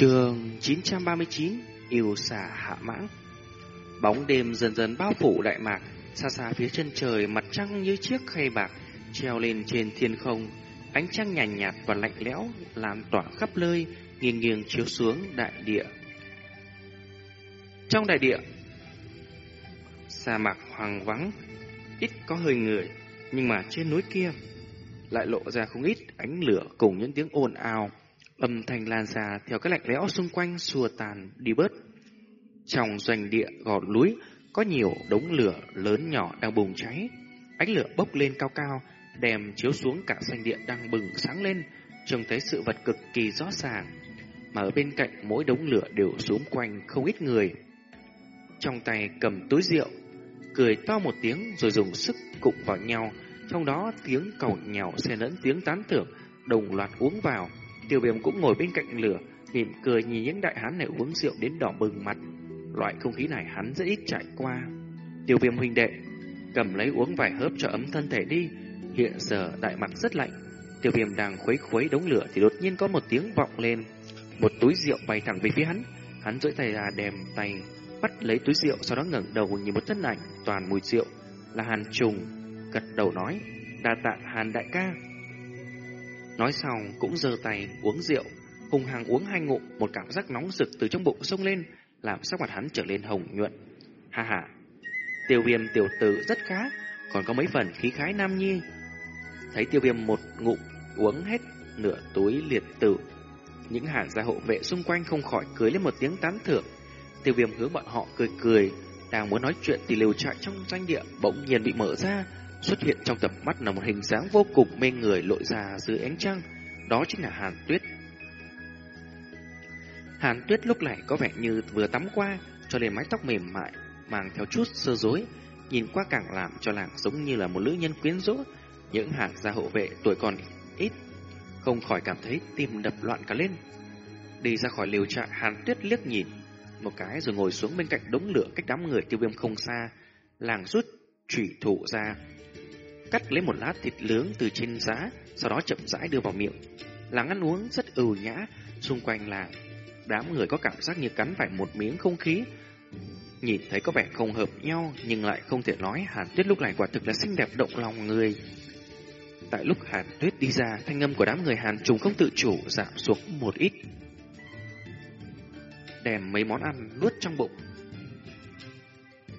Trường 939 Yêu xả hạ mãng. Bóng đêm dần dần bao phủ đại mạc Xa xa phía chân trời mặt trăng như chiếc khay bạc Treo lên trên thiên không. Ánh trăng nhàn nhạt, nhạt và lạnh lẽo Lan tỏa khắp nơi Nghiêng nghiêng chiếu xuống đại địa. Trong đại địa Sa mạc hoàng vắng Ít có hơi người Nhưng mà trên núi kia Lại lộ ra không ít ánh lửa cùng những tiếng ồn ào. Âm thanh lan ra theo cái lạnh lẽo xung quanh xua tàn đi bớt. Trong doanh địa gò núi có nhiều đống lửa lớn nhỏ đang bùng cháy. Ánh lửa bốc lên cao cao, đèm chiếu xuống cả doanh địa đang bừng sáng lên, trông thấy sự vật cực kỳ rõ ràng. Mà ở bên cạnh mỗi đống lửa đều xung quanh không ít người. Trong tay cầm túi rượu, cười to một tiếng rồi dùng sức cụng vào nhau, trong đó tiếng cầu nhào xen lẫn tiếng tán thưởng đồng loạt uống vào Tiêu viêm cũng ngồi bên cạnh lửa, mỉm cười nhìn những đại hán này uống rượu đến đỏ bừng mặt. Loại không khí này hắn rất ít trải qua. Tiêu viêm huynh đệ, cầm lấy uống vài hớp cho ấm thân thể đi. Hiện giờ đại mặt rất lạnh. Tiêu viêm đang khuấy khuấy đống lửa thì đột nhiên có một tiếng vọng lên. Một túi rượu bay thẳng về phía hắn. Hắn duỗi tay ra đèm tay bắt lấy túi rượu sau đó ngẩng đầu nhìn một thân ảnh toàn mùi rượu là Hàn Trùng gật đầu nói đa tạ Hàn đại ca Nói xong cũng giơ tay uống rượu, hùng hàng uống hai ngụm, một cảm giác nóng rực từ trong bụng sông lên, làm sắc mặt hắn trở lên hồng nhuận. Ha ha, tiêu viêm tiểu tử rất khá, còn có mấy phần khí khái nam nhi. Thấy tiêu viêm một ngụm uống hết nửa túi liệt tử. Những hàn gia hộ vệ xung quanh không khỏi cười lên một tiếng tán thưởng. Tiêu viêm hướng bọn họ cười cười, đang muốn nói chuyện thì liều trại trong doanh địa bỗng nhiên bị mở ra, Xuất hiện trong tầm mắt là một hình dáng vô cùng mê người lội ra dưới ánh trăng, đó chính là Hàn Tuyết. Hàn Tuyết lúc này có vẻ như vừa tắm qua, cho nên mái tóc mềm mại, mang theo chút sơ rối, nhìn qua càng làm cho nàng giống như là một nữ nhân quyến rũ. Những hàng gia hộ vệ tuổi còn ít, không khỏi cảm thấy tim đập loạn cả lên. Đi ra khỏi liều trại, Hàn Tuyết liếc nhìn một cái rồi ngồi xuống bên cạnh đống lửa cách đám người tiêu viêm không xa, làng rút chủy thủ ra, cắt lấy một lát thịt nướng từ trên giá, sau đó chậm rãi đưa vào miệng. Làng ăn uống rất ưu nhã, xung quanh là đám người có cảm giác như cắn phải một miếng không khí. Nhìn thấy có vẻ không hợp nhau, nhưng lại không thể nói Hàn Tuyết lúc này quả thực là xinh đẹp động lòng người. Tại lúc Hàn Tuyết đi ra, thanh âm của đám người Hàn trùng không tự chủ giảm xuống một ít. Đem mấy món ăn nuốt trong bụng.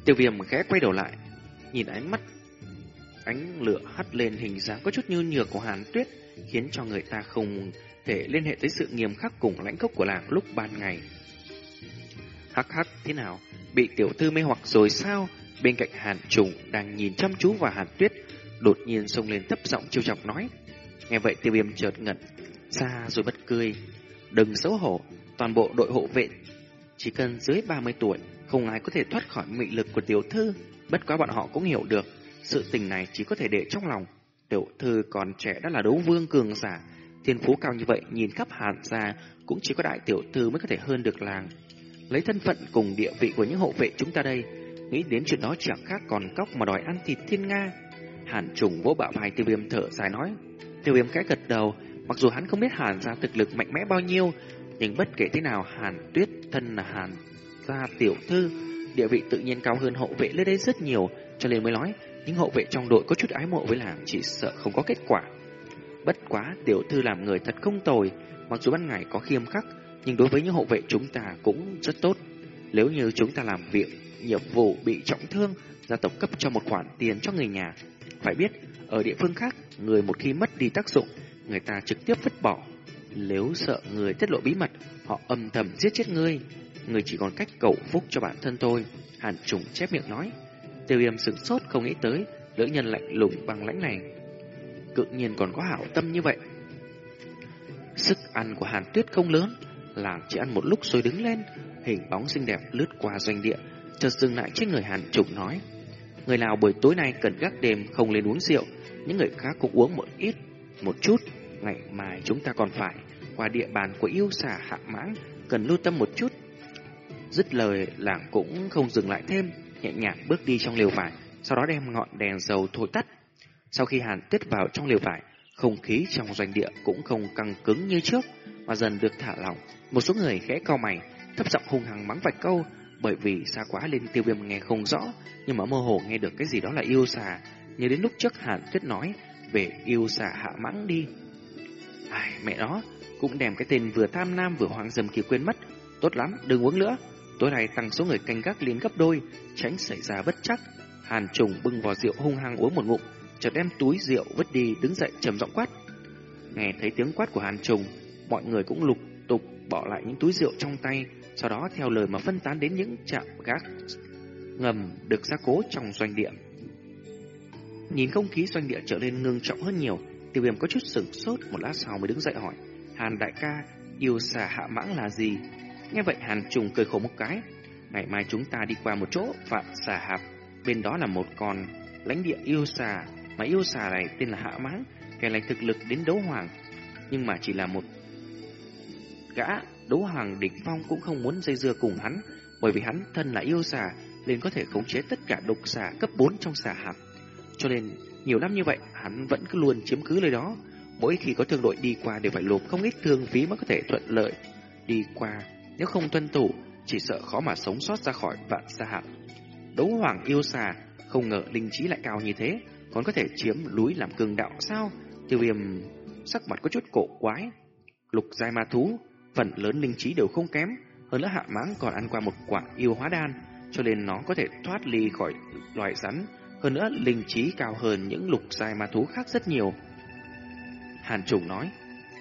Tiêu viêm khẽ quay đầu lại, nhìn ánh mắt Ánh lửa hắt lên hình dáng có chút như nhược của Hàn Tuyết, khiến cho người ta không thể liên hệ tới sự nghiêm khắc cùng lãnh khốc của làng lúc ban ngày. Hắc hắc thế nào? Bị tiểu thư mê hoặc rồi sao? Bên cạnh Hàn Trùng đang nhìn chăm chú vào Hàn Tuyết, đột nhiên xông lên thấp giọng chiêu chọc nói. Nghe vậy tiêu viêm chợt ngẩn, xa rồi bất cười. Đừng xấu hổ, toàn bộ đội hộ vệ chỉ cần dưới 30 tuổi, không ai có thể thoát khỏi mị lực của tiểu thư. Bất quá bọn họ cũng hiểu được, sự tình này chỉ có thể để trong lòng. Tiểu thư còn trẻ đã là đấu vương cường giả, thiên phú cao như vậy nhìn khắp hàn ra cũng chỉ có đại tiểu thư mới có thể hơn được làng. Lấy thân phận cùng địa vị của những hộ vệ chúng ta đây, nghĩ đến chuyện đó chẳng khác còn cóc mà đòi ăn thịt thiên nga. Hàn trùng vỗ bạo vai tiêu viêm thở dài nói. Tiêu viêm cái gật đầu, mặc dù hắn không biết hàn ra thực lực mạnh mẽ bao nhiêu, nhưng bất kể thế nào hàn tuyết thân là hàn gia tiểu thư, địa vị tự nhiên cao hơn hộ vệ lên đây rất nhiều, cho nên mới nói những hộ vệ trong đội có chút ái mộ với làng chỉ sợ không có kết quả. Bất quá, tiểu thư làm người thật không tồi, mặc dù ban ngày có khiêm khắc, nhưng đối với những hộ vệ chúng ta cũng rất tốt. Nếu như chúng ta làm việc, nhiệm vụ bị trọng thương, gia tộc cấp cho một khoản tiền cho người nhà. Phải biết, ở địa phương khác, người một khi mất đi tác dụng, người ta trực tiếp vứt bỏ. Nếu sợ người tiết lộ bí mật, họ âm thầm giết chết ngươi. Người chỉ còn cách cầu phúc cho bản thân thôi. Hàn trùng chép miệng nói. Tiêu viêm sửng sốt không nghĩ tới Lữ nhân lạnh lùng bằng lãnh này. Cự nhiên còn có hảo tâm như vậy. Sức ăn của Hàn Tuyết không lớn, Làng chỉ ăn một lúc rồi đứng lên, Hình bóng xinh đẹp lướt qua doanh địa, Chợt dừng lại trên người Hàn trục nói, Người nào buổi tối nay cần gác đêm không lên uống rượu, Những người khác cũng uống một ít, Một chút, Ngày mai chúng ta còn phải, Qua địa bàn của yêu xà hạ mãng, Cần lưu tâm một chút. Dứt lời, làng cũng không dừng lại thêm nhẹ nhàng bước đi trong lều vải, sau đó đem ngọn đèn dầu thổi tắt. Sau khi Hàn Tuyết vào trong lều vải, không khí trong doanh địa cũng không căng cứng như trước, mà dần được thả lỏng. Một số người khẽ cau mày, thấp giọng hung hăng mắng vài câu, bởi vì xa quá lên tiêu viêm nghe không rõ, nhưng mà mơ hồ nghe được cái gì đó là yêu xà. Nhớ đến lúc trước Hàn Tuyết nói về yêu xà hạ mãng đi. Ai, mẹ nó, cũng đem cái tên vừa tham nam vừa hoang dâm kia quên mất. Tốt lắm, đừng uống nữa. Tối nay tăng số người canh gác lên gấp đôi, tránh xảy ra bất chắc. Hàn trùng bưng vò rượu hung hăng uống một ngụm, chợt đem túi rượu vứt đi đứng dậy trầm giọng quát. Nghe thấy tiếng quát của Hàn trùng, mọi người cũng lục tục bỏ lại những túi rượu trong tay, sau đó theo lời mà phân tán đến những trạm gác ngầm được gia cố trong doanh địa. Nhìn không khí doanh địa trở nên ngưng trọng hơn nhiều, tiêu viêm có chút sửng sốt một lát sau mới đứng dậy hỏi, Hàn đại ca, yêu xà hạ mãng là gì? Nghe vậy Hàn trùng cười khổ một cái, ngày mai chúng ta đi qua một chỗ vạn xà hạp, bên đó là một con lãnh địa yêu xà, mà yêu xà này tên là hạ mãng, kẻ này thực lực đến đấu hoàng, nhưng mà chỉ là một gã đấu hoàng đỉnh phong cũng không muốn dây dưa cùng hắn, bởi vì hắn thân là yêu xà, nên có thể khống chế tất cả độc xà cấp 4 trong xà hạp. Cho nên, nhiều năm như vậy, hắn vẫn cứ luôn chiếm cứ nơi đó. Mỗi khi có thương đội đi qua đều phải lộp không ít thương phí mới có thể thuận lợi đi qua. Nếu không tuân thủ, chỉ sợ khó mà sống sót ra khỏi vạn sa hạt. Đấu hoàng yêu xà, không ngờ linh trí lại cao như thế, còn có thể chiếm núi làm cường đạo sao? Tiêu viêm sắc mặt có chút cổ quái. Lục giai ma thú, phần lớn linh trí đều không kém, hơn nữa hạ mãng còn ăn qua một quả yêu hóa đan, cho nên nó có thể thoát ly khỏi loài rắn, hơn nữa linh trí cao hơn những lục giai ma thú khác rất nhiều. Hàn Trùng nói,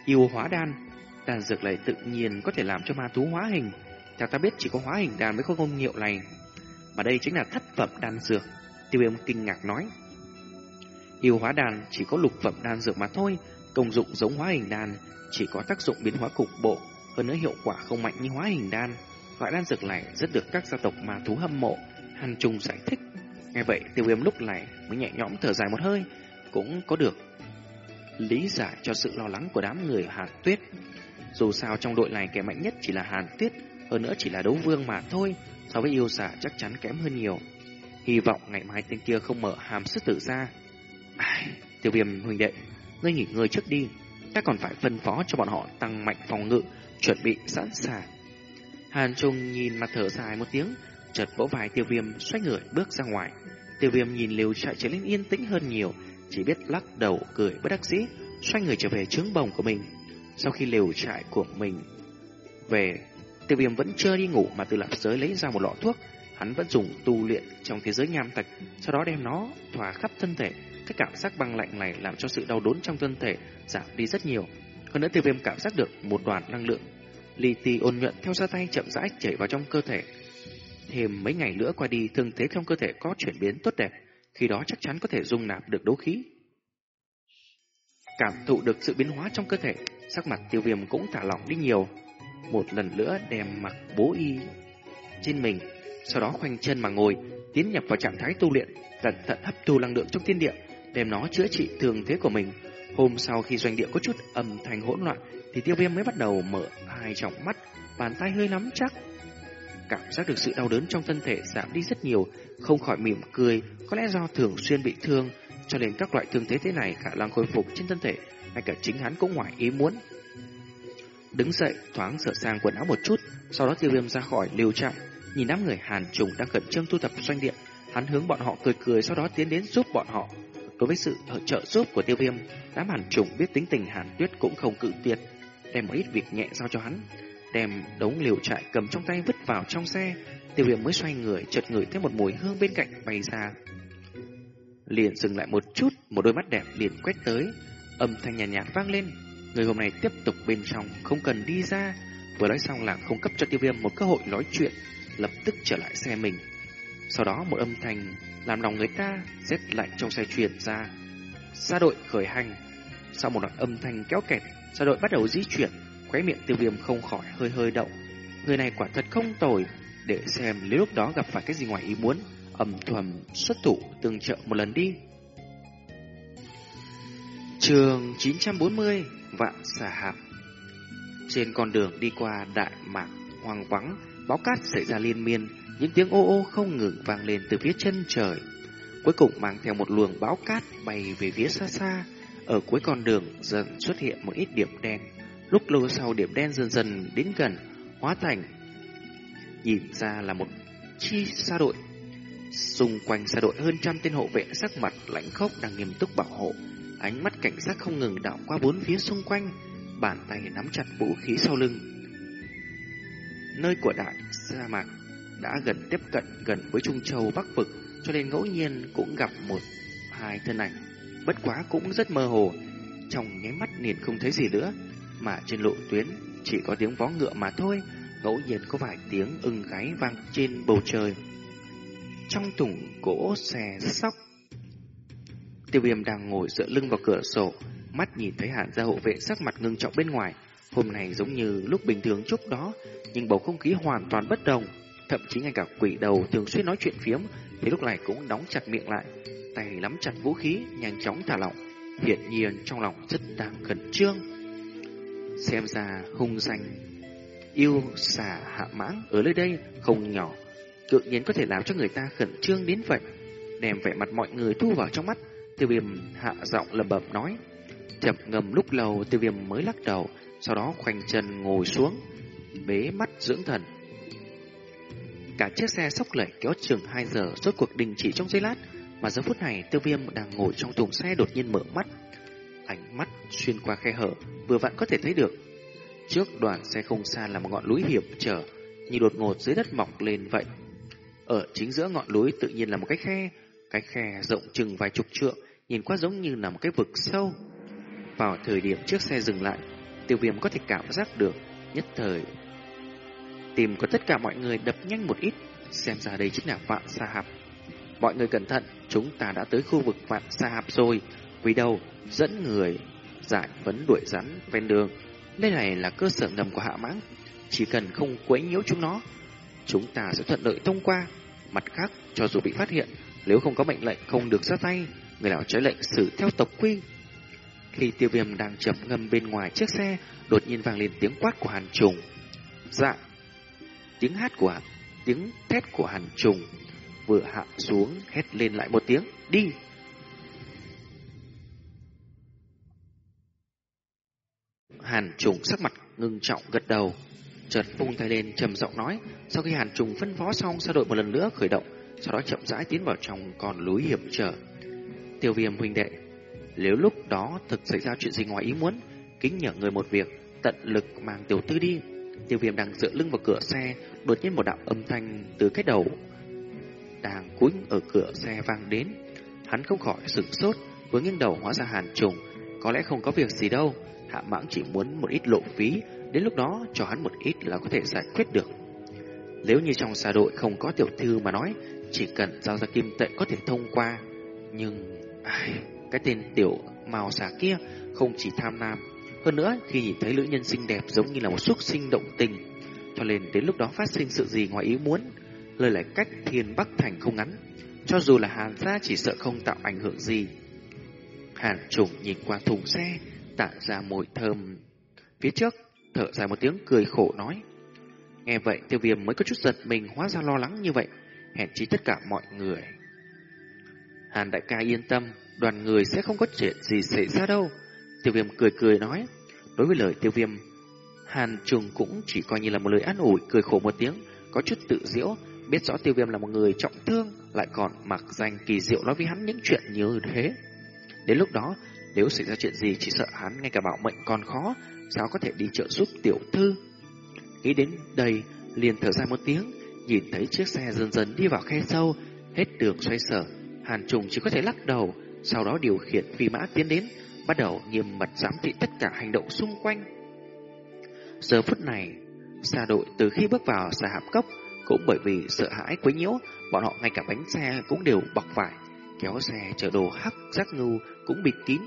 yêu hóa đan, đan dược này tự nhiên có thể làm cho ma thú hóa hình. Theo ta biết chỉ có hóa hình đan mới có công hiệu này, mà đây chính là thất phẩm đan dược. Tiêu viêm kinh ngạc nói, yêu hóa đan chỉ có lục phẩm đan dược mà thôi, công dụng giống hóa hình đan, chỉ có tác dụng biến hóa cục bộ, hơn nữa hiệu quả không mạnh như hóa hình đan. Loại đan dược này rất được các gia tộc ma thú hâm mộ, Hàn Trung giải thích. Nghe vậy, tiêu viêm lúc này mới nhẹ nhõm thở dài một hơi, cũng có được lý giải cho sự lo lắng của đám người Hàn Tuyết. Dù sao trong đội này kẻ mạnh nhất chỉ là Hàn Tuyết, hơn nữa chỉ là đấu vương mà thôi, so với yêu giả chắc chắn kém hơn nhiều. Hy vọng ngày mai tên kia không mở hàm sức tử ra. Ai, tiêu viêm huynh đệ, ngươi nghỉ ngơi trước đi, ta còn phải phân phó cho bọn họ tăng mạnh phòng ngự, chuẩn bị sẵn sàng. Hàn Trung nhìn mặt thở dài một tiếng, chợt vỗ vai tiêu viêm xoay người bước ra ngoài. Tiêu viêm nhìn liều chạy trở nên yên tĩnh hơn nhiều, chỉ biết lắc đầu cười bất đắc dĩ, xoay người trở về trướng bồng của mình. Sau khi lều trại của mình về, tiêu viêm vẫn chưa đi ngủ mà từ lạp giới lấy ra một lọ thuốc. Hắn vẫn dùng tu luyện trong thế giới nham thạch, sau đó đem nó thỏa khắp thân thể. Cái cảm giác băng lạnh này làm cho sự đau đớn trong thân thể giảm đi rất nhiều. Hơn nữa tiêu viêm cảm giác được một đoàn năng lượng li ti ôn nhuận theo ra tay chậm rãi chảy vào trong cơ thể. Thêm mấy ngày nữa qua đi, thương thế trong cơ thể có chuyển biến tốt đẹp, khi đó chắc chắn có thể dung nạp được đấu khí. Cảm thụ được sự biến hóa trong cơ thể, sắc mặt tiêu viêm cũng thả lỏng đi nhiều. Một lần nữa đem mặc bố y trên mình, sau đó khoanh chân mà ngồi, tiến nhập vào trạng thái tu luyện, cẩn thận hấp thu năng lượng trong thiên địa, đem nó chữa trị thương thế của mình. Hôm sau khi doanh địa có chút âm thanh hỗn loạn, thì tiêu viêm mới bắt đầu mở hai tròng mắt, bàn tay hơi nắm chắc. Cảm giác được sự đau đớn trong thân thể giảm đi rất nhiều, không khỏi mỉm cười, có lẽ do thường xuyên bị thương, cho nên các loại thương thế thế này khả năng khôi phục trên thân thể, ngay cả chính hắn cũng ngoài ý muốn. Đứng dậy, thoáng sửa sang quần áo một chút, sau đó tiêu viêm ra khỏi liều trại, nhìn đám người hàn trùng đang khẩn trương thu thập doanh địa, hắn hướng bọn họ cười cười sau đó tiến đến giúp bọn họ. Đối với sự trợ giúp của tiêu viêm, đám hàn trùng biết tính tình hàn tuyết cũng không cự tuyệt, đem một ít việc nhẹ giao cho hắn, đem đống liều trại cầm trong tay vứt vào trong xe, tiêu viêm mới xoay người, chợt ngửi thấy một mùi hương bên cạnh bay ra. Liền dừng lại một chút, một đôi mắt đẹp liền quét tới, âm thanh nhàn nhạt, nhạt vang lên. Người hôm nay tiếp tục bên trong, không cần đi ra. Vừa nói xong là không cấp cho tiêu viêm một cơ hội nói chuyện, lập tức trở lại xe mình. Sau đó một âm thanh làm lòng người ta rét lạnh trong xe truyền ra. Xa đội khởi hành. Sau một đoạn âm thanh kéo kẹt, xa đội bắt đầu di chuyển, khóe miệng tiêu viêm không khỏi hơi hơi động. Người này quả thật không tồi, để xem nếu lúc đó gặp phải cái gì ngoài ý muốn, âm thầm xuất thủ tương trợ một lần đi. Trường 940 Vạn xà hạp Trên con đường đi qua đại mạc hoang vắng, báo cát xảy ra liên miên, những tiếng ô ô không ngừng vang lên từ phía chân trời. Cuối cùng mang theo một luồng bão cát bay về phía xa xa. Ở cuối con đường dần xuất hiện một ít điểm đen. Lúc lâu sau điểm đen dần dần đến gần, hóa thành nhìn ra là một chi xa đội. Xung quanh xa đội hơn trăm tên hộ vệ sắc mặt lãnh khốc đang nghiêm túc bảo hộ, ánh mắt cảnh giác không ngừng đảo qua bốn phía xung quanh, bàn tay nắm chặt vũ khí sau lưng. Nơi của đại sa mạc đã gần tiếp cận gần với Trung Châu Bắc Vực, cho nên ngẫu nhiên cũng gặp một hai thân ảnh. Bất quá cũng rất mơ hồ, trong nháy mắt liền không thấy gì nữa, mà trên lộ tuyến chỉ có tiếng vó ngựa mà thôi, ngẫu nhiên có vài tiếng ưng gáy vang trên bầu trời. Trong thùng gỗ xè sóc, tiêu viêm đang ngồi dựa lưng vào cửa sổ, mắt nhìn thấy hàn gia hộ vệ sắc mặt ngưng trọng bên ngoài. Hôm nay giống như lúc bình thường chút đó, nhưng bầu không khí hoàn toàn bất đồng. Thậm chí ngay cả quỷ đầu thường xuyên nói chuyện phiếm, thì lúc này cũng đóng chặt miệng lại, tay nắm chặt vũ khí, nhanh chóng thả lỏng. Hiện nhiên trong lòng rất đang khẩn trương. Xem ra hung danh yêu xà hạ mãng ở nơi đây không nhỏ, tự nhiên có thể làm cho người ta khẩn trương đến vậy. Đem vẻ mặt mọi người thu vào trong mắt, tiêu viêm hạ giọng lẩm bẩm nói. Chậm ngầm lúc lâu tiêu viêm mới lắc đầu, sau đó khoanh chân ngồi xuống, bế mắt dưỡng thần. Cả chiếc xe sóc lẩy kéo chừng 2 giờ rốt cuộc đình chỉ trong giây lát, mà giờ phút này tiêu viêm đang ngồi trong thùng xe đột nhiên mở mắt. Ánh mắt xuyên qua khe hở, vừa vặn có thể thấy được. Trước đoàn xe không xa là một ngọn núi hiểm trở, như đột ngột dưới đất mọc lên vậy. Ở chính giữa ngọn núi tự nhiên là một cái khe, cái khe rộng chừng vài chục trượng, nhìn qua giống như là một cái vực sâu. Vào thời điểm chiếc xe dừng lại, tiêu viêm có thể cảm giác được, nhất thời. Tìm của tất cả mọi người đập nhanh một ít, xem ra đây chính là vạn sa hạp. Mọi người cẩn thận, chúng ta đã tới khu vực vạn sa hạp rồi. Vì đâu, dẫn người giải vấn đuổi rắn ven đường. Đây này là cơ sở ngầm của hạ mãng. Chỉ cần không quấy nhiễu chúng nó, chúng ta sẽ thuận lợi thông qua. Mặt khác, cho dù bị phát hiện, nếu không có mệnh lệnh không được ra tay, người nào trái lệnh xử theo tộc quy. Khi tiêu viêm đang chậm ngâm bên ngoài chiếc xe, đột nhiên vang lên tiếng quát của hàn trùng. Dạ, tiếng hát của tiếng thét của hàn trùng vừa hạ xuống hét lên lại một tiếng, đi. Hàn trùng sắc mặt ngưng trọng gật đầu, chợt vung tay lên trầm giọng nói, sau khi Hàn trùng phân phó xong, sao đội một lần nữa khởi động, sau đó chậm rãi tiến vào trong con lối hiểm trở. Tiêu viêm huynh đệ, nếu lúc đó thực xảy ra chuyện gì ngoài ý muốn, kính nhờ người một việc, tận lực mang tiểu tư đi. Tiêu viêm đang dựa lưng vào cửa xe, đột nhiên một đạo âm thanh từ cái đầu đang cúi ở cửa xe vang đến. Hắn không khỏi sửng sốt, vừa nghiêng đầu hóa ra hàn trùng, có lẽ không có việc gì đâu, hạ mãng chỉ muốn một ít lộ phí, đến lúc đó cho hắn một ít là có thể giải quyết được. Nếu như trong xa đội không có tiểu thư mà nói, chỉ cần giao ra kim tệ có thể thông qua. Nhưng, ai, cái tên tiểu màu xà kia không chỉ tham nam. Hơn nữa, khi nhìn thấy nữ nhân xinh đẹp giống như là một xuất sinh động tình, cho nên đến lúc đó phát sinh sự gì ngoài ý muốn, lời lại cách thiên bắc thành không ngắn. Cho dù là hàn gia chỉ sợ không tạo ảnh hưởng gì. Hàn trùng nhìn qua thùng xe, tạo ra mùi thơm. Phía trước, thở dài một tiếng cười khổ nói. Nghe vậy tiêu viêm mới có chút giật mình hóa ra lo lắng như vậy. Hẹn chí tất cả mọi người. Hàn đại ca yên tâm, đoàn người sẽ không có chuyện gì xảy ra đâu. Tiêu viêm cười cười nói. Đối với lời tiêu viêm, Hàn trùng cũng chỉ coi như là một lời an ủi, cười khổ một tiếng, có chút tự diễu, biết rõ tiêu viêm là một người trọng thương, lại còn mặc danh kỳ diệu nói với hắn những chuyện như thế. Đến lúc đó, nếu xảy ra chuyện gì chỉ sợ hắn ngay cả bảo mệnh còn khó, sao có thể đi trợ giúp tiểu thư. Nghĩ đến đây, liền thở ra một tiếng, nhìn thấy chiếc xe dần dần đi vào khe sâu, hết đường xoay sở. Hàn trùng chỉ có thể lắc đầu, sau đó điều khiển phi mã tiến đến, bắt đầu nghiêm mật giám thị tất cả hành động xung quanh. Giờ phút này, xa đội từ khi bước vào xa hạp cốc, cũng bởi vì sợ hãi quấy nhiễu, bọn họ ngay cả bánh xe cũng đều bọc vải, kéo xe chở đồ hắc rác ngưu cũng bịt kín.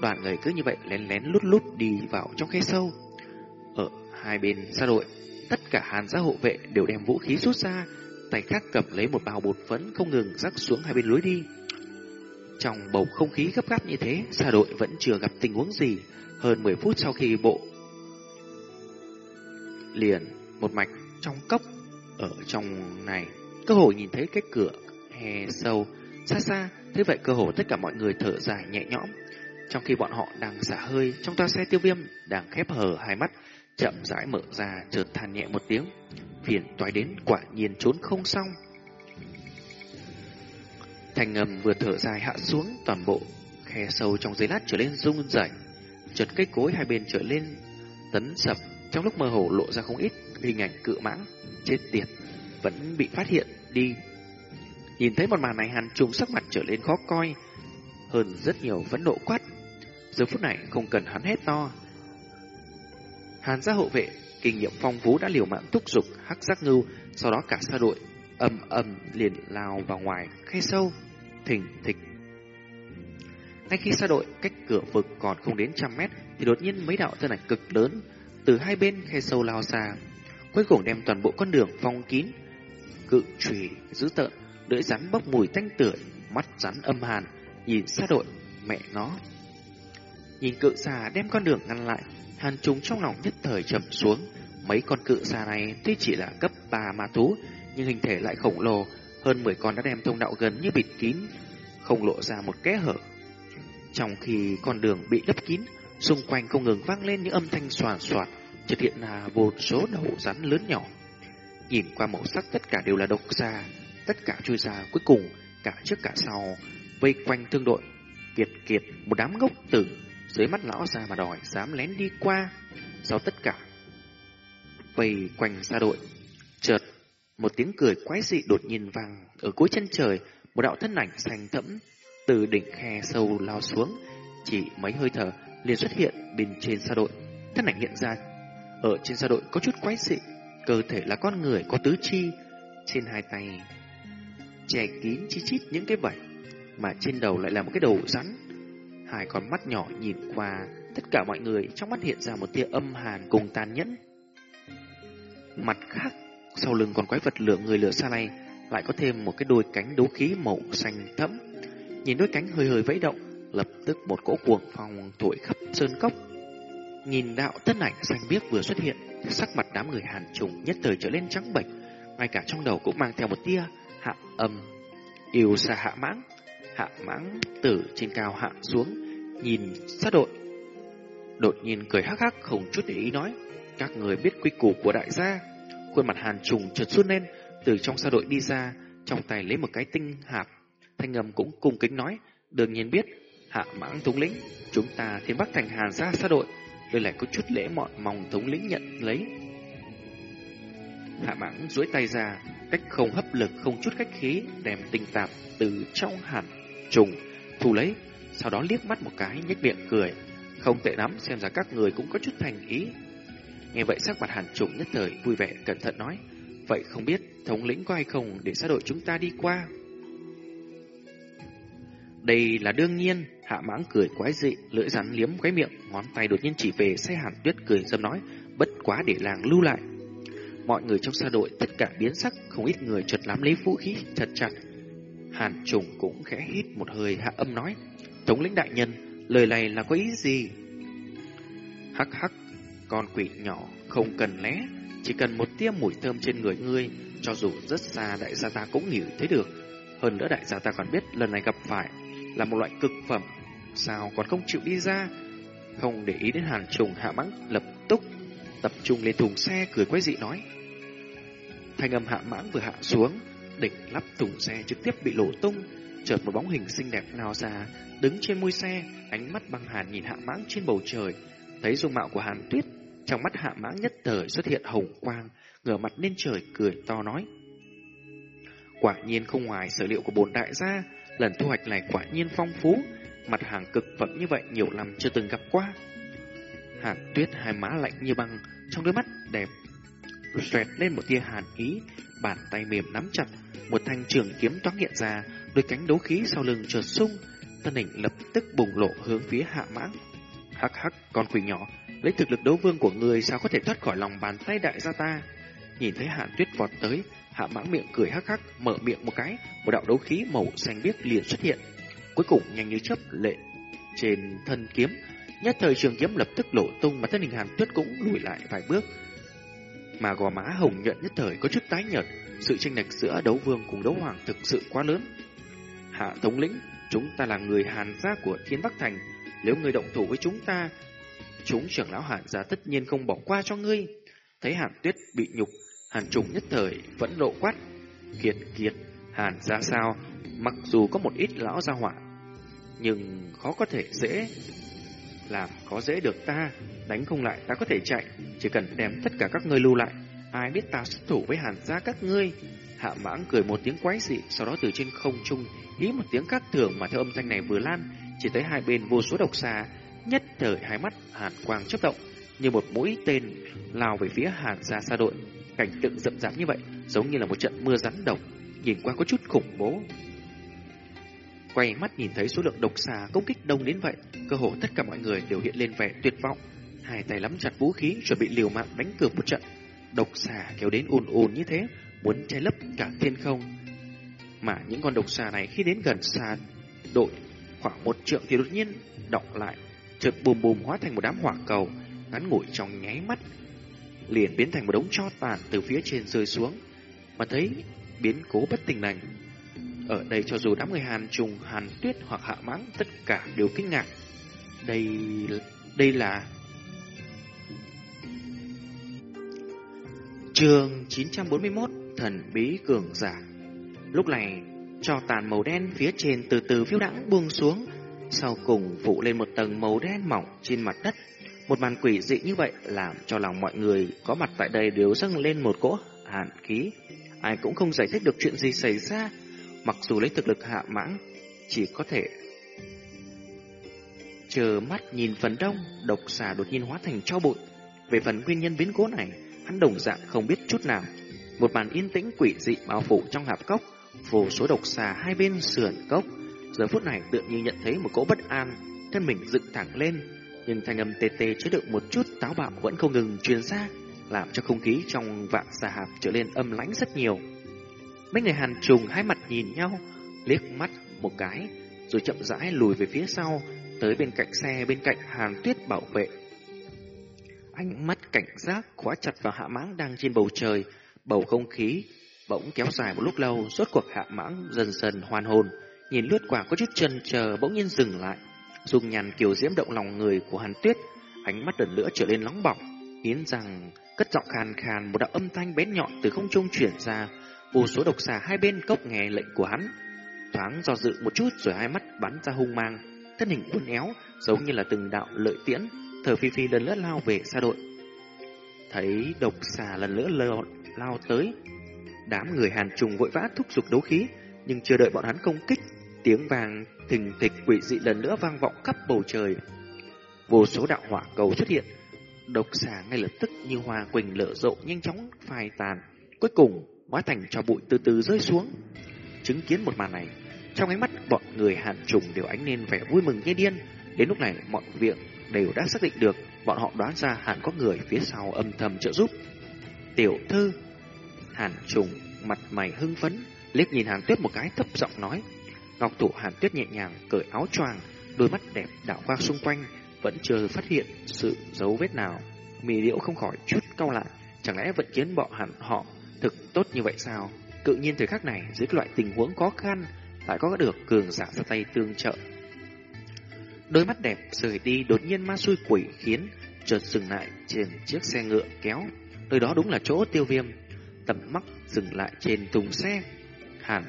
Đoàn người cứ như vậy lén lén lút lút đi vào trong khe sâu. Hai bên xa đội, tất cả hàn gia hộ vệ đều đem vũ khí rút ra, tay khác cầm lấy một bao bột phấn không ngừng rắc xuống hai bên lối đi. Trong bầu không khí gấp gáp như thế, xa đội vẫn chưa gặp tình huống gì. Hơn 10 phút sau khi bộ liền một mạch trong cốc ở trong này, cơ hội nhìn thấy cái cửa hè sâu xa xa, thế vậy cơ hội tất cả mọi người thở dài nhẹ nhõm. Trong khi bọn họ đang xả hơi, trong toa xe tiêu viêm đang khép hờ hai mắt, chậm rãi mở ra, chợt than nhẹ một tiếng. Phiền toái đến quả nhiên trốn không xong. Thành ngầm vừa thở dài hạ xuống, toàn bộ khe sâu trong giấy lát trở lên rung rẩy, chợt cây cối hai bên trở lên tấn sập, trong lúc mơ hồ lộ ra không ít hình ảnh cự mãng chết tiệt vẫn bị phát hiện đi. Nhìn thấy một màn này Hàn trùng sắc mặt trở lên khó coi, hơn rất nhiều vẫn độ quát. Giờ phút này không cần hắn hét to. Hàn gia hộ vệ, kinh nghiệm phong phú đã liều mạng thúc giục hắc giác ngưu, sau đó cả xa đội ầm ầm liền lao vào ngoài khe sâu, thình thịch. Ngay khi xa đội cách cửa vực còn không đến trăm mét, thì đột nhiên mấy đạo thân ảnh cực lớn từ hai bên khe sâu lao xa, cuối cùng đem toàn bộ con đường phong kín. Cự chùy dữ tợn, lưỡi rắn bốc mùi tanh tưởi, mắt rắn âm hàn, nhìn xa đội, mẹ nó. Nhìn cự xà đem con đường ngăn lại, hàn trùng trong lòng nhất thời trầm xuống. Mấy con cự xa này tuy chỉ là cấp 3 ma thú, nhưng hình thể lại khổng lồ, hơn 10 con đã đem thông đạo gần như bịt kín, không lộ ra một kẽ hở. Trong khi con đường bị lấp kín, xung quanh không ngừng vang lên những âm thanh soàn soạt, chợt hiện là vô số đầu rắn lớn nhỏ. Nhìn qua màu sắc tất cả đều là độc xa, tất cả chui ra cuối cùng cả trước cả sau vây quanh thương đội. Kiệt kiệt một đám ngốc tử dưới mắt lão ra mà đòi dám lén đi qua. Sau tất cả vây quanh xa đội, chợt một tiếng cười quái dị đột nhiên vang ở cuối chân trời, một đạo thân ảnh xanh thẫm từ đỉnh khe sâu lao xuống, chỉ mấy hơi thở liền xuất hiện bên trên xa đội. Thân ảnh hiện ra ở trên xa đội có chút quái dị, cơ thể là con người có tứ chi, trên hai tay che kín chi chít những cái vảy, mà trên đầu lại là một cái đầu rắn. Hai con mắt nhỏ nhìn qua, tất cả mọi người trong mắt hiện ra một tia âm hàn cùng tàn nhẫn. Mặt khác, sau lưng con quái vật lửa người lửa xa này lại có thêm một cái đôi cánh đấu khí màu xanh thẫm. Nhìn đôi cánh hơi hơi vẫy động, lập tức một cỗ cuồng phong thổi khắp sơn cốc. Nhìn đạo thân ảnh xanh biếc vừa xuất hiện, sắc mặt đám người hàn trùng nhất thời trở lên trắng bệch, ngay cả trong đầu cũng mang theo một tia hạ âm. Yêu xa hạ mãng, hạ mãng từ trên cao hạ xuống, nhìn sát đội. Đột nhiên cười hắc hắc không chút để ý nói, các người biết quy củ của đại gia. Khuôn mặt hàn trùng trượt xuống lên, từ trong sát đội đi ra, trong tay lấy một cái tinh hạp. Thanh ngầm cũng cung kính nói, đương nhiên biết, hạ mãng thống lĩnh, chúng ta thiên bắc thành hàn gia sát đội, đây lại có chút lễ mọn mong thống lĩnh nhận lấy. Hạ mãng duỗi tay ra, cách không hấp lực không chút khách khí, đem tinh tạp từ trong hàn trùng thu lấy, sau đó liếc mắt một cái nhếch miệng cười, không tệ lắm, xem ra các người cũng có chút thành ý. Nghe vậy sắc mặt hàn trùng nhất thời vui vẻ cẩn thận nói, vậy không biết thống lĩnh có hay không để xã đội chúng ta đi qua? Đây là đương nhiên, hạ mãng cười quái dị, lưỡi rắn liếm quái miệng, ngón tay đột nhiên chỉ về xe hàn tuyết cười dâm nói, bất quá để làng lưu lại. Mọi người trong xa đội tất cả biến sắc, không ít người chợt lắm lấy vũ khí thật chặt. Hàn trùng cũng khẽ hít một hơi hạ âm nói, thống lĩnh đại nhân, lời này là có ý gì? Hắc hắc, con quỷ nhỏ không cần lẽ, chỉ cần một tia mùi thơm trên người ngươi, cho dù rất xa đại gia ta cũng hiểu thấy được. Hơn nữa đại gia ta còn biết lần này gặp phải là một loại cực phẩm, sao còn không chịu đi ra? Không để ý đến hàn trùng hạ mãng lập tức tập trung lên thùng xe cười quái dị nói. Thanh âm hạ mãng vừa hạ xuống, đỉnh lắp thùng xe trực tiếp bị lộ tung, chợt một bóng hình xinh đẹp lao ra, đứng trên mui xe, ánh mắt băng hàn nhìn hạ mãng trên bầu trời, thấy dung mạo của Hàn Tuyết, trong mắt hạ mãng nhất thời xuất hiện hồng quang, ngửa mặt lên trời cười to nói. Quả nhiên không ngoài sở liệu của bồn đại gia, lần thu hoạch này quả nhiên phong phú, mặt hàng cực phẩm như vậy nhiều năm chưa từng gặp qua. Hàn Tuyết hai má lạnh như băng, trong đôi mắt đẹp xoẹt lên một tia hàn ý, bàn tay mềm nắm chặt, một thanh trường kiếm toát hiện ra, đôi cánh đấu khí sau lưng chợt sung, thân hình lập tức bùng lộ hướng phía hạ mãng. Hắc hắc, con quỷ nhỏ, lấy thực lực đấu vương của người sao có thể thoát khỏi lòng bàn tay đại gia ta? Nhìn thấy Hàn Tuyết vọt tới, hạ mãng miệng cười hắc hắc, mở miệng một cái, một đạo đấu khí màu xanh biếc liền xuất hiện. Cuối cùng nhanh như chớp lệ trên thân kiếm, nhất thời trường kiếm lập tức lộ tung mà thân hình Hàn Tuyết cũng lùi lại vài bước. Mà gò má hồng nhuận nhất thời có chút tái nhợt, sự chênh lệch giữa đấu vương cùng đấu hoàng thực sự quá lớn. Hạ thống lĩnh, chúng ta là người Hàn gia của Thiên Bắc Thành, nếu ngươi động thủ với chúng ta, chúng trưởng lão Hàn gia tất nhiên không bỏ qua cho ngươi. Thấy Hàn Tuyết bị nhục, Hàn Trùng nhất thời vẫn lộ quát. Kiệt kiệt, Hàn gia sao, mặc dù có một ít lão gia hỏa, nhưng khó có thể dễ làm có dễ được ta, đánh không lại ta có thể chạy, chỉ cần đem tất cả các ngươi lưu lại, ai biết ta xuất thủ với Hàn gia các ngươi. Hạ mãng cười một tiếng quái dị, sau đó từ trên không trung hí một tiếng khác thường mà theo âm thanh này vừa lan, chỉ thấy hai bên vô số độc xà, nhất thời hai mắt hàn quang chớp động, như một mũi tên lao về phía hàn gia xa đội. Cảnh tượng rậm rạp như vậy, giống như là một trận mưa rắn độc, nhìn qua có chút khủng bố. Quay mắt nhìn thấy số lượng độc xà công kích đông đến vậy, cơ hồ tất cả mọi người đều hiện lên vẻ tuyệt vọng. Hai tay nắm chặt vũ khí chuẩn bị liều mạng đánh cược một trận. Độc xà kéo đến ùn ùn như thế, muốn che lấp cả thiên không. Mà những con độc xà này khi đến gần xa đội khoảng một trượng thì đột nhiên động lại, chợt bùm bùm hóa thành một đám hỏa cầu, ngắn ngủi trong nháy mắt, liền biến thành một đống tro tàn từ phía trên rơi xuống. Mà thấy biến cố bất tình này, ở đây cho dù đám người Hàn trùng, Hàn tuyết hoặc hạ mãng, tất cả đều kinh ngạc. Đây, đây là... Trường 941 Thần Bí Cường Giả Lúc này, cho tàn màu đen phía trên từ từ phiêu đãng buông xuống, sau cùng phủ lên một tầng màu đen mỏng trên mặt đất. Một màn quỷ dị như vậy làm cho lòng mọi người có mặt tại đây đều dâng lên một cỗ hạn khí. Ai cũng không giải thích được chuyện gì xảy ra, mặc dù lấy thực lực hạ mãng, chỉ có thể chờ mắt nhìn phần đông, độc xà đột nhiên hóa thành cho bụi. Về phần nguyên nhân biến cố này, hắn đồng dạng không biết chút nào. Một màn yên tĩnh quỷ dị bao phủ trong hạp cốc, vô số độc xà hai bên sườn cốc. Giờ phút này tự như nhận thấy một cỗ bất an, thân mình dựng thẳng lên, nhưng thanh âm tê tê chứa đựng một chút táo bạo vẫn không ngừng truyền ra, làm cho không khí trong vạn xà hạp trở nên âm lãnh rất nhiều. Mấy người hàn trùng hai mặt nhìn nhau, liếc mắt một cái, rồi chậm rãi lùi về phía sau, tới bên cạnh xe bên cạnh hàn tuyết bảo vệ. Ánh mắt cảnh giác khóa chặt vào hạ mãng đang trên bầu trời, bầu không khí bỗng kéo dài một lúc lâu, suốt cuộc hạ mãng dần dần hoàn hồn, nhìn lướt qua có chút chân chờ bỗng nhiên dừng lại. Dùng nhàn kiều diễm động lòng người của Hàn Tuyết, ánh mắt lần nữa trở lên nóng bỏng, hiến rằng cất giọng khàn khàn một đạo âm thanh bén nhọn từ không trung chuyển ra, vô số độc xà hai bên cốc nghe lệnh của hắn. Thoáng do dự một chút rồi hai mắt bắn ra hung mang, thân hình uốn éo giống như là từng đạo lợi tiễn, thở phi phi lần nữa lao về xa đội. Thấy độc xà lần nữa lợn lao tới, đám người hàn trùng vội vã thúc giục đấu khí, nhưng chưa đợi bọn hắn công kích, tiếng vàng thình thịch quỷ dị lần nữa vang vọng khắp bầu trời. Vô số đạo hỏa cầu xuất hiện, độc xà ngay lập tức như hoa quỳnh lở rộ nhanh chóng phai tàn, cuối cùng hóa thành cho bụi từ từ rơi xuống. Chứng kiến một màn này, trong ánh mắt bọn người hàn trùng đều ánh lên vẻ vui mừng như điên. Đến lúc này mọi việc đều đã xác định được, bọn họ đoán ra hẳn có người phía sau âm thầm trợ giúp. Tiểu thư, hàn trùng mặt mày hưng phấn, liếc nhìn hàn tuyết một cái thấp giọng nói. Ngọc thủ hàn tuyết nhẹ nhàng cởi áo choàng, đôi mắt đẹp đảo qua xung quanh, vẫn chưa phát hiện sự dấu vết nào. Mì liễu không khỏi chút cau lại, chẳng lẽ vận kiến bọn hẳn họ thực tốt như vậy sao? Tự nhiên thời khắc này, dưới loại tình huống khó khăn, lại có được cường giả ra tay tương trợ. Đôi mắt đẹp rời đi đột nhiên ma xui quỷ khiến chợt dừng lại trên chiếc xe ngựa kéo. Nơi đó đúng là chỗ tiêu viêm. Tầm mắt dừng lại trên thùng xe. Hàn,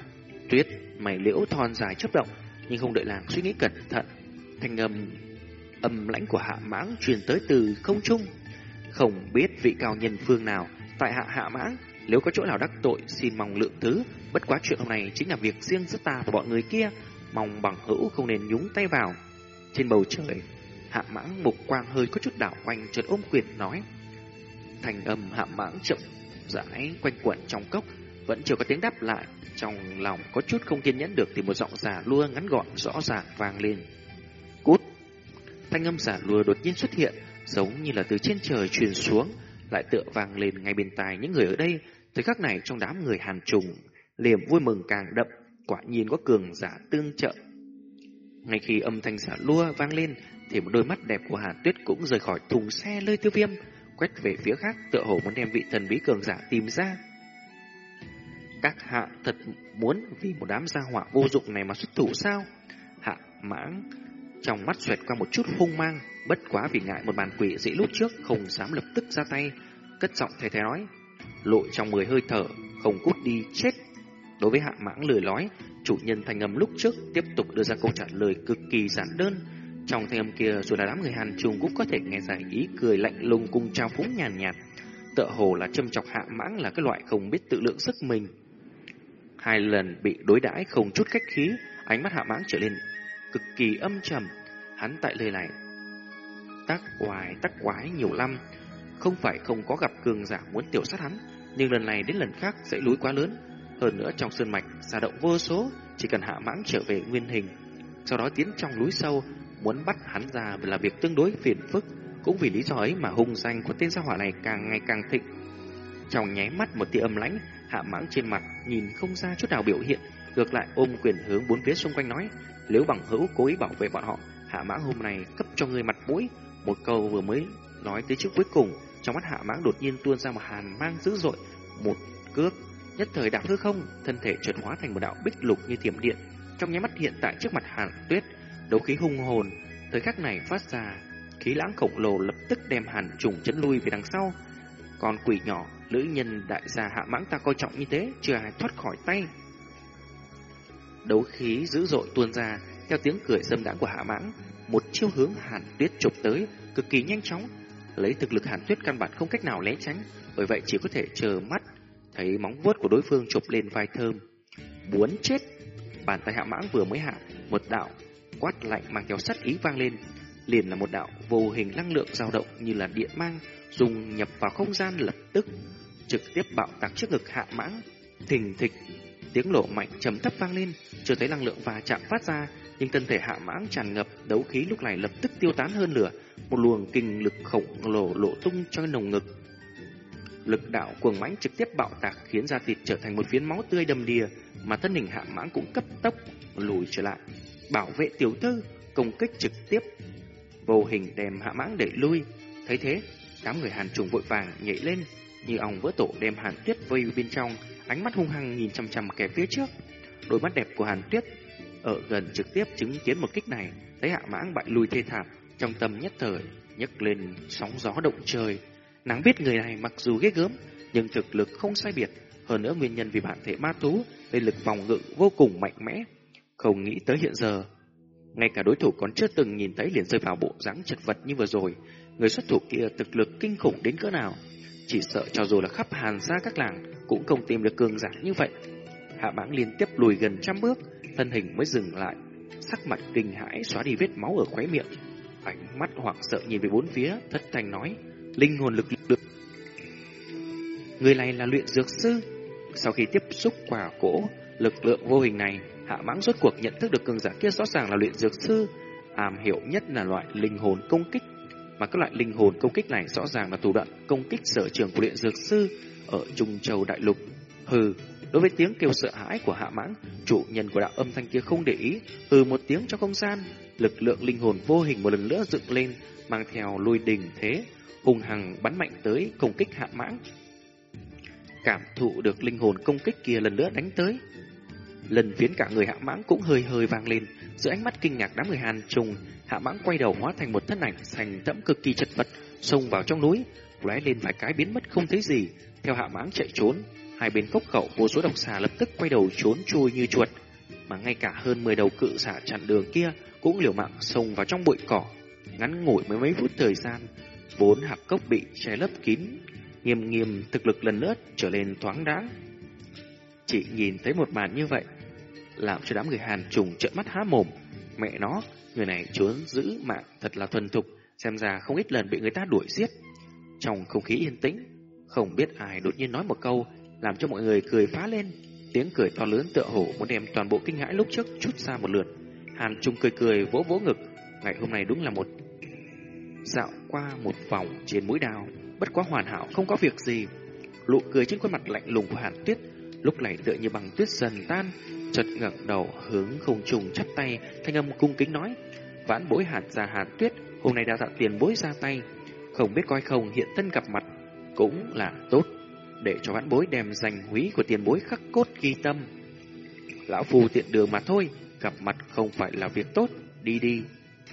tuyết, mày liễu thon dài chấp động, nhưng không đợi làng suy nghĩ cẩn thận. Thanh âm âm lãnh của hạ mãng truyền tới từ không trung. Không biết vị cao nhân phương nào, tại hạ hạ mãng, nếu có chỗ nào đắc tội xin mong lượng thứ, bất quá chuyện hôm nay chính là việc riêng giữa ta và bọn người kia, mong bằng hữu không nên nhúng tay vào. Trên bầu trời, hạ mãng mục quang hơi có chút đảo quanh chợt ôm quyền nói. Thành âm hạ mãng chậm rãi quanh quẩn trong cốc, vẫn chưa có tiếng đáp lại. Trong lòng có chút không kiên nhẫn được thì một giọng giả lua ngắn gọn rõ ràng vang lên. Cút! Thanh âm giả lua đột nhiên xuất hiện, giống như là từ trên trời truyền xuống, lại tựa vang lên ngay bên tai những người ở đây. Thời khắc này trong đám người hàn trùng, liềm vui mừng càng đậm, quả nhiên có cường giả tương trợ. Ngay khi âm thanh giả lua vang lên, thì một đôi mắt đẹp của Hàn Tuyết cũng rời khỏi thùng xe lơi tiêu viêm, quét về phía khác tựa hồ muốn đem vị thần bí cường giả tìm ra. Các hạ thật muốn vì một đám gia hỏa vô dụng này mà xuất thủ sao? Hạ mãng trong mắt xoẹt qua một chút hung mang, bất quá vì ngại một bàn quỷ dĩ lúc trước không dám lập tức ra tay, cất giọng thề thề nói, lội trong mười hơi thở, không cút đi chết. Đối với hạ mãng lười nói, chủ nhân thanh âm lúc trước tiếp tục đưa ra câu trả lời cực kỳ giản đơn. Trong thanh âm kia dù là đám người Hàn Trung cũng có thể nghe ra ý cười lạnh lùng cùng trao phúng nhàn nhạt, nhạt. Tựa hồ là châm chọc hạ mãng là cái loại không biết tự lượng sức mình. Hai lần bị đối đãi không chút khách khí, ánh mắt hạ mãng trở lên cực kỳ âm trầm. Hắn tại lời này tác quái tác quái nhiều năm, không phải không có gặp cường giả muốn tiểu sát hắn, nhưng lần này đến lần khác dãy lối quá lớn, hơn nữa trong sơn mạch xà động vô số, chỉ cần hạ mãng trở về nguyên hình, sau đó tiến trong núi sâu, muốn bắt hắn ra là việc tương đối phiền phức, cũng vì lý do ấy mà hung danh của tên gia hỏa này càng ngày càng thịnh. Trong nháy mắt một tia âm lãnh, hạ mãng trên mặt nhìn không ra chút nào biểu hiện, ngược lại ôm quyền hướng bốn phía xung quanh nói, nếu bằng hữu cố ý bảo vệ bọn họ, hạ mãng hôm nay cấp cho người mặt mũi. Một câu vừa mới nói tới chữ cuối cùng, trong mắt hạ mãng đột nhiên tuôn ra một hàn mang dữ dội, một cước nhất thời đạp hư không, thân thể chợt hóa thành một đạo bích lục như thiểm điện, trong nháy mắt hiện tại trước mặt Hàn Tuyết, đấu khí hung hồn, thời khắc này phát ra khí lãng khổng lồ lập tức đem Hàn Trùng chấn lui về đằng sau. Còn quỷ nhỏ, nữ nhân đại gia hạ mãng ta coi trọng như thế, chưa ai thoát khỏi tay. Đấu khí dữ dội tuôn ra, theo tiếng cười dâm đãng của hạ mãng, một chiêu hướng Hàn Tuyết chụp tới, cực kỳ nhanh chóng. Lấy thực lực Hàn Tuyết căn bản không cách nào né tránh, bởi vậy chỉ có thể chờ mắt thấy móng vuốt của đối phương chụp lên vai thơm. Muốn chết! Bàn tay hạ mãng vừa mới hạ, một đạo quát lạnh mang theo sắt ý vang lên, liền là một đạo vô hình năng lượng dao động như là điện mang, dùng nhập vào không gian lập tức, trực tiếp bạo tạc trước ngực hạ mãng, thình thịch, tiếng lộ mạnh trầm thấp vang lên, chưa thấy năng lượng va chạm phát ra, nhưng thân thể hạ mãng tràn ngập đấu khí lúc này lập tức tiêu tán hơn lửa, một luồng kinh lực khổng lồ lộ tung cho nồng ngực. Lực đạo cuồng mãnh trực tiếp bạo tạc khiến da thịt trở thành một phiến máu tươi đầm đìa, mà thân hình hạ mãng cũng cấp tốc lùi trở lại, bảo vệ tiểu thư, công kích trực tiếp. Vô hình đem hạ mãng đẩy lui, thấy thế, đám người hàn trùng vội vàng nhảy lên, như ong vỡ tổ đem hàn tuyết vây bên trong, ánh mắt hung hăng nhìn chăm chăm kẻ phía trước. Đôi mắt đẹp của hàn tuyết ở gần trực tiếp chứng kiến một kích này, thấy hạ mãng bại lui thê thảm, trong tâm nhất thời nhấc lên sóng gió động trời. Nàng biết người này mặc dù ghê gớm, nhưng thực lực không sai biệt, hơn nữa nguyên nhân vì bản thể ma thú, nên lực phòng ngự vô cùng mạnh mẽ. Không nghĩ tới hiện giờ, ngay cả đối thủ còn chưa từng nhìn thấy liền rơi vào bộ dáng chật vật như vừa rồi, người xuất thủ kia thực lực kinh khủng đến cỡ nào. Chỉ sợ cho dù là khắp hàn xa các làng cũng không tìm được cường giả như vậy. Hạ bãng liên tiếp lùi gần trăm bước, thân hình mới dừng lại, sắc mặt kinh hãi xóa đi vết máu ở khóe miệng. Ánh mắt hoảng sợ nhìn về bốn phía, thất thanh nói, linh hồn lực lực. Người này là luyện dược sư. Sau khi tiếp xúc quả cổ, lực lượng vô hình này, hạ mãng rốt cuộc nhận thức được cường giả kia rõ ràng là luyện dược sư. am hiểu nhất là loại linh hồn công kích. Mà các loại linh hồn công kích này rõ ràng là thủ đoạn công kích sở trường của luyện dược sư ở Trung Châu Đại Lục. Hừ, đối với tiếng kêu sợ hãi của hạ mãng, chủ nhân của đạo âm thanh kia không để ý, hừ một tiếng cho không gian, lực lượng linh hồn vô hình một lần nữa dựng lên, mang theo lùi đình thế, hùng hằng bắn mạnh tới công kích hạ mãng. Cảm thụ được linh hồn công kích kia lần nữa đánh tới. Lần phiến cả người hạ mãng cũng hơi hơi vang lên, giữa ánh mắt kinh ngạc đám người hàn trùng, hạ mãng quay đầu hóa thành một thân ảnh sành thẫm cực kỳ chật vật, xông vào trong núi, lóe lên vài cái biến mất không thấy gì, theo hạ mãng chạy trốn. Hai bên cốc khẩu vô số độc xà lập tức quay đầu trốn chui như chuột, mà ngay cả hơn 10 đầu cự xà chặn đường kia cũng liều mạng xông vào trong bụi cỏ. Ngắn ngủi mấy mấy phút thời gian, bốn hạp cốc bị che lấp kín, nghiêm nghiêm thực lực lần nữa trở lên thoáng đáng. Chỉ nhìn thấy một màn như vậy, làm cho đám người hàn trùng trợn mắt há mồm. Mẹ nó, người này trốn giữ mạng thật là thuần thục, xem ra không ít lần bị người ta đuổi giết. Trong không khí yên tĩnh, không biết ai đột nhiên nói một câu, làm cho mọi người cười phá lên. Tiếng cười to lớn tựa hổ muốn đem toàn bộ kinh hãi lúc trước chút ra một lượt. Hàn Trung cười cười vỗ vỗ ngực, ngày hôm nay đúng là một dạo qua một vòng trên mũi đào, bất quá hoàn hảo không có việc gì. Lụ cười trên khuôn mặt lạnh lùng của Hàn Tuyết, lúc này tựa như bằng tuyết dần tan, chợt ngẩng đầu hướng không trùng chắp tay, thanh âm cung kính nói: "Vãn bối hạt gia Hàn Tuyết, hôm nay đã tạo tiền bối ra tay, không biết coi không hiện thân gặp mặt cũng là tốt, để cho vãn bối đem danh húy của tiền bối khắc cốt ghi tâm. Lão phù tiện đường mà thôi, gặp mặt không phải là việc tốt, đi đi."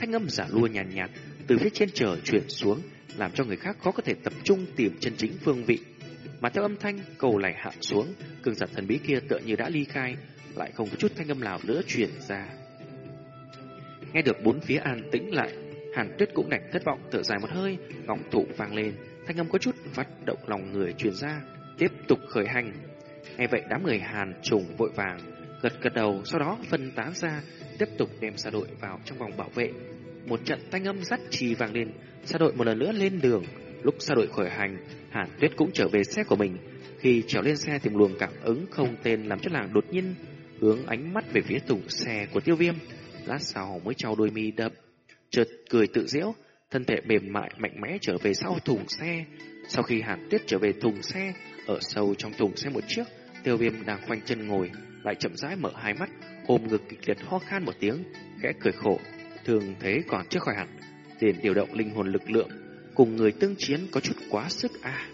thanh âm giả lua nhàn nhạt, nhạt từ phía trên trời chuyển xuống, làm cho người khác khó có thể tập trung tìm chân chính phương vị. Mà theo âm thanh cầu lại hạ xuống, cường giả thần bí kia tựa như đã ly khai, lại không có chút thanh âm nào nữa truyền ra. Nghe được bốn phía an tĩnh lại, Hàn Tuyết cũng đành thất vọng thở dài một hơi, ngọng thủ vang lên, thanh âm có chút phát động lòng người truyền ra, tiếp tục khởi hành. Nghe vậy đám người Hàn trùng vội vàng, gật gật đầu, sau đó phân tán ra, tiếp tục đem xa đội vào trong vòng bảo vệ. Một trận thanh âm dắt trì vang lên, xa đội một lần nữa lên đường. Lúc xa đội khởi hành, Hàn Tuyết cũng trở về xe của mình. Khi trèo lên xe thì luồng cảm ứng không tên làm cho làng đột nhiên hướng ánh mắt về phía thùng xe của tiêu viêm. Lát sau mới trao đôi mi đập, chợt cười tự diễu, thân thể mềm mại mạnh mẽ trở về sau thùng xe. Sau khi Hàn Tuyết trở về thùng xe, ở sâu trong thùng xe một chiếc, tiêu viêm đang khoanh chân ngồi, lại chậm rãi mở hai mắt, ôm ngực kịch liệt ho khan một tiếng, khẽ cười khổ. Thường thế còn chưa khỏi hẳn, tiền điều động linh hồn lực lượng, cùng người tương chiến có chút quá sức à.